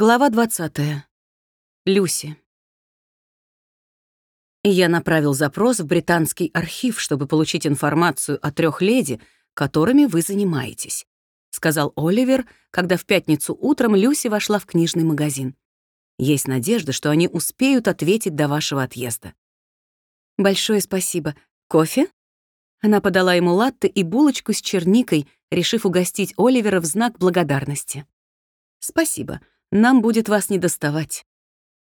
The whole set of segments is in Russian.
Глава 20. Люси. Я направил запрос в британский архив, чтобы получить информацию о трех леди, которыми вы занимаетесь, сказал Оливер, когда в пятницу утром Люси вошла в книжный магазин. Есть надежда, что они успеют ответить до вашего отъезда. Большое спасибо. Кофе? Она подала ему латте и булочку с черникой, решив угостить Оливера в знак благодарности. Спасибо. Нам будет вас не доставать».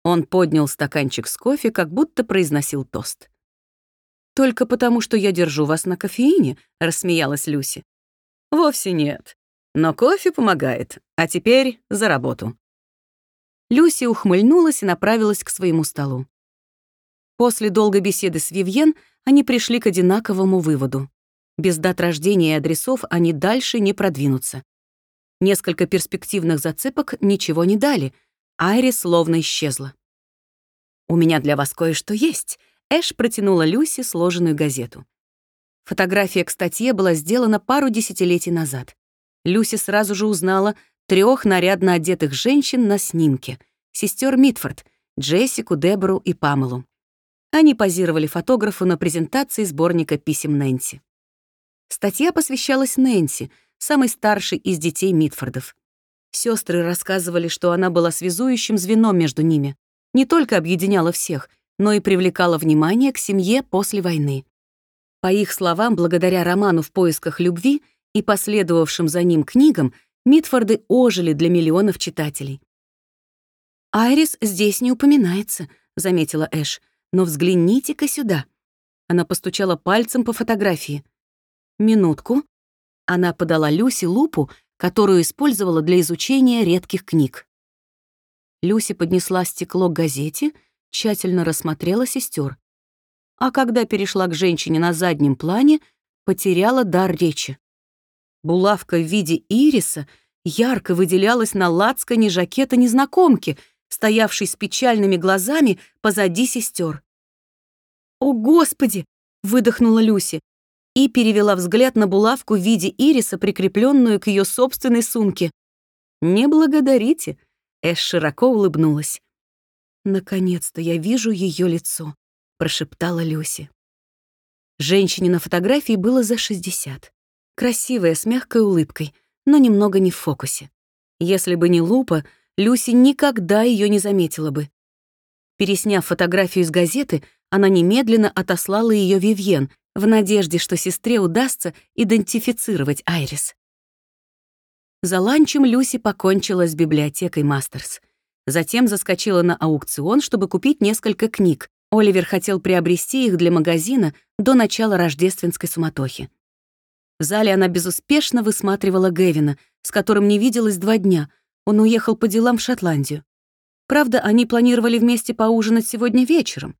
Он поднял стаканчик с кофе, как будто произносил тост. «Только потому, что я держу вас на кофеине», — рассмеялась Люси. «Вовсе нет. Но кофе помогает. А теперь за работу». Люси ухмыльнулась и направилась к своему столу. После долгой беседы с Вивьен они пришли к одинаковому выводу. Без дат рождения и адресов они дальше не продвинутся. Несколько перспективных зацепок ничего не дали. Айри словно исчезла. «У меня для вас кое-что есть», — Эш протянула Люси сложенную газету. Фотография к статье была сделана пару десятилетий назад. Люси сразу же узнала трех нарядно одетых женщин на снимке — сестер Митфорд, Джессику, Дебору и Памелу. Они позировали фотографу на презентации сборника писем Нэнси. Статья посвящалась Нэнси, самый старший из детей Митфордов. Сестры рассказывали, что она была связующим звеном между ними, не только объединяла всех, но и привлекала внимание к семье после войны. По их словам, благодаря роману «В поисках любви» и последовавшим за ним книгам, Митфорды ожили для миллионов читателей. «Айрис здесь не упоминается», — заметила Эш, «но взгляните-ка сюда». Она постучала пальцем по фотографии. «Минутку», она подала Люси лупу, которую использовала для изучения редких книг. Люси поднесла стекло к газете, тщательно рассмотрела сестер, а когда перешла к женщине на заднем плане, потеряла дар речи. Булавка в виде ириса ярко выделялась на лацкане жакета незнакомки, стоявшей с печальными глазами позади сестер. «О, Господи!» — выдохнула Люси и перевела взгляд на булавку в виде ириса, прикрепленную к ее собственной сумке. «Не благодарите», — Эш широко улыбнулась. «Наконец-то я вижу ее лицо», — прошептала Люси. Женщине на фотографии было за 60. Красивая, с мягкой улыбкой, но немного не в фокусе. Если бы не лупа, Люси никогда ее не заметила бы. Пересняв фотографию из газеты, она немедленно отослала ее Вивьен, в надежде, что сестре удастся идентифицировать Айрис. За ланчем Люси покончила с библиотекой Мастерс. Затем заскочила на аукцион, чтобы купить несколько книг. Оливер хотел приобрести их для магазина до начала рождественской суматохи. В зале она безуспешно высматривала Гевина, с которым не виделась два дня. Он уехал по делам в Шотландию. Правда, они планировали вместе поужинать сегодня вечером.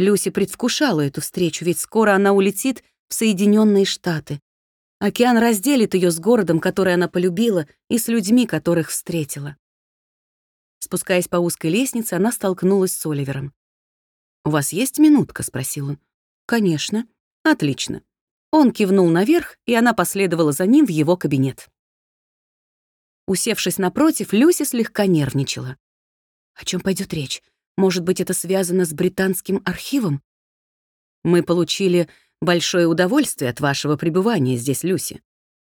Люси предвкушала эту встречу, ведь скоро она улетит в Соединенные Штаты. Океан разделит ее с городом, который она полюбила, и с людьми, которых встретила. Спускаясь по узкой лестнице, она столкнулась с Оливером. «У вас есть минутка?» — спросил он. «Конечно». «Отлично». Он кивнул наверх, и она последовала за ним в его кабинет. Усевшись напротив, Люси слегка нервничала. О чем пойдет речь? Может быть, это связано с британским архивом? Мы получили большое удовольствие от вашего пребывания здесь, Люси.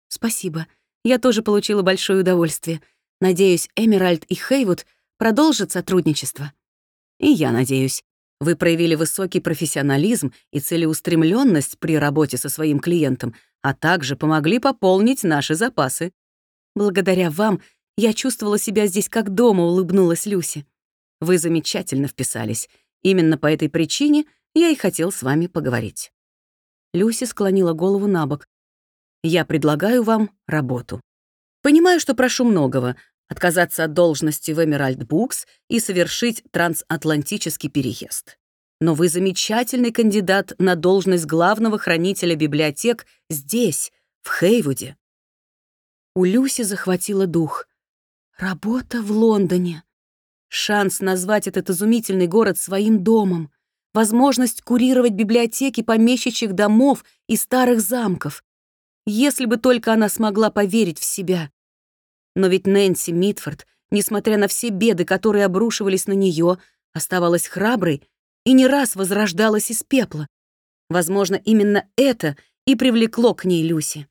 Спасибо. Я тоже получила большое удовольствие. Надеюсь, Эмеральд и Хейвуд продолжат сотрудничество. И я надеюсь. Вы проявили высокий профессионализм и целеустремленность при работе со своим клиентом, а также помогли пополнить наши запасы. Благодаря вам я чувствовала себя здесь как дома, улыбнулась Люси. Вы замечательно вписались. Именно по этой причине я и хотел с вами поговорить». Люси склонила голову на бок. «Я предлагаю вам работу. Понимаю, что прошу многого — отказаться от должности в Эмеральд Букс и совершить трансатлантический переезд. Но вы замечательный кандидат на должность главного хранителя библиотек здесь, в Хейвуде». У Люси захватило дух. «Работа в Лондоне. Шанс назвать этот изумительный город своим домом. Возможность курировать библиотеки помещичьих домов и старых замков. Если бы только она смогла поверить в себя. Но ведь Нэнси Митфорд несмотря на все беды, которые обрушивались на нее, оставалась храброй и не раз возрождалась из пепла. Возможно, именно это и привлекло к ней Люси.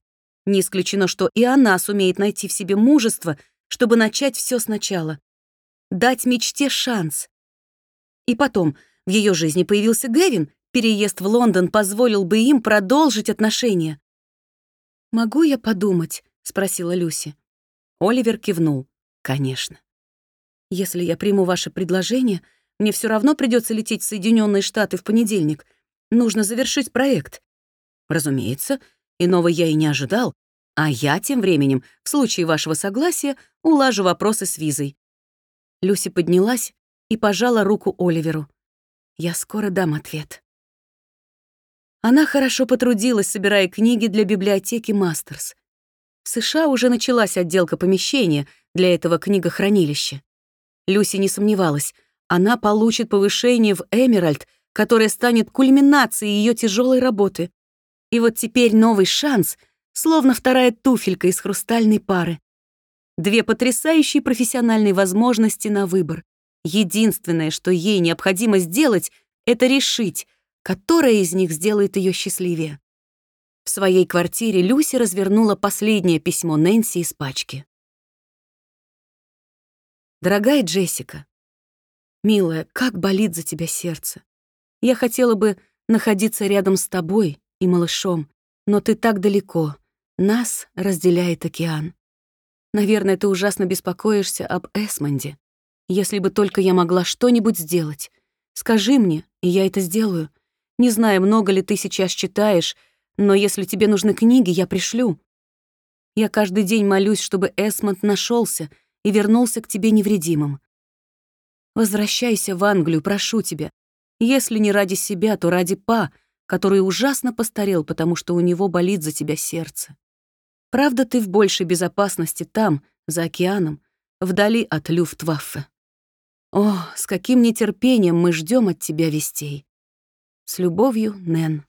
Не исключено, что и она сумеет найти в себе мужество, чтобы начать все сначала. Дать мечте шанс. И потом, в ее жизни появился Гэвин, переезд в Лондон позволил бы им продолжить отношения. «Могу я подумать?» — спросила Люси. Оливер кивнул. «Конечно». «Если я приму ваше предложение, мне все равно придется лететь в Соединенные Штаты в понедельник. Нужно завершить проект». «Разумеется, иного я и не ожидал, а я тем временем, в случае вашего согласия, улажу вопросы с визой». Люси поднялась и пожала руку Оливеру. «Я скоро дам ответ». Она хорошо потрудилась, собирая книги для библиотеки Мастерс. В США уже началась отделка помещения для этого книгохранилища. Люси не сомневалась, она получит повышение в Эмеральд, которое станет кульминацией ее тяжелой работы. И вот теперь новый шанс, словно вторая туфелька из хрустальной пары. Две потрясающие профессиональные возможности на выбор. Единственное, что ей необходимо сделать, это решить, которая из них сделает ее счастливее. В своей квартире Люси развернула последнее письмо Нэнси из пачки. «Дорогая Джессика, милая, как болит за тебя сердце. Я хотела бы находиться рядом с тобой и малышом, но ты так далеко. Нас разделяет океан. Наверное, ты ужасно беспокоишься об Эсмонде. Если бы только я могла что-нибудь сделать. Скажи мне, и я это сделаю. Не знаю, много ли ты сейчас читаешь, но если тебе нужны книги, я пришлю. Я каждый день молюсь, чтобы Эсмонд нашелся и вернулся к тебе невредимым. Возвращайся в Англию, прошу тебя. Если не ради себя, то ради Па, который ужасно постарел, потому что у него болит за тебя сердце. Правда, ты в большей безопасности там, за океаном, вдали от Люфтваффе. О, с каким нетерпением мы ждем от тебя вестей. С любовью, Нэн.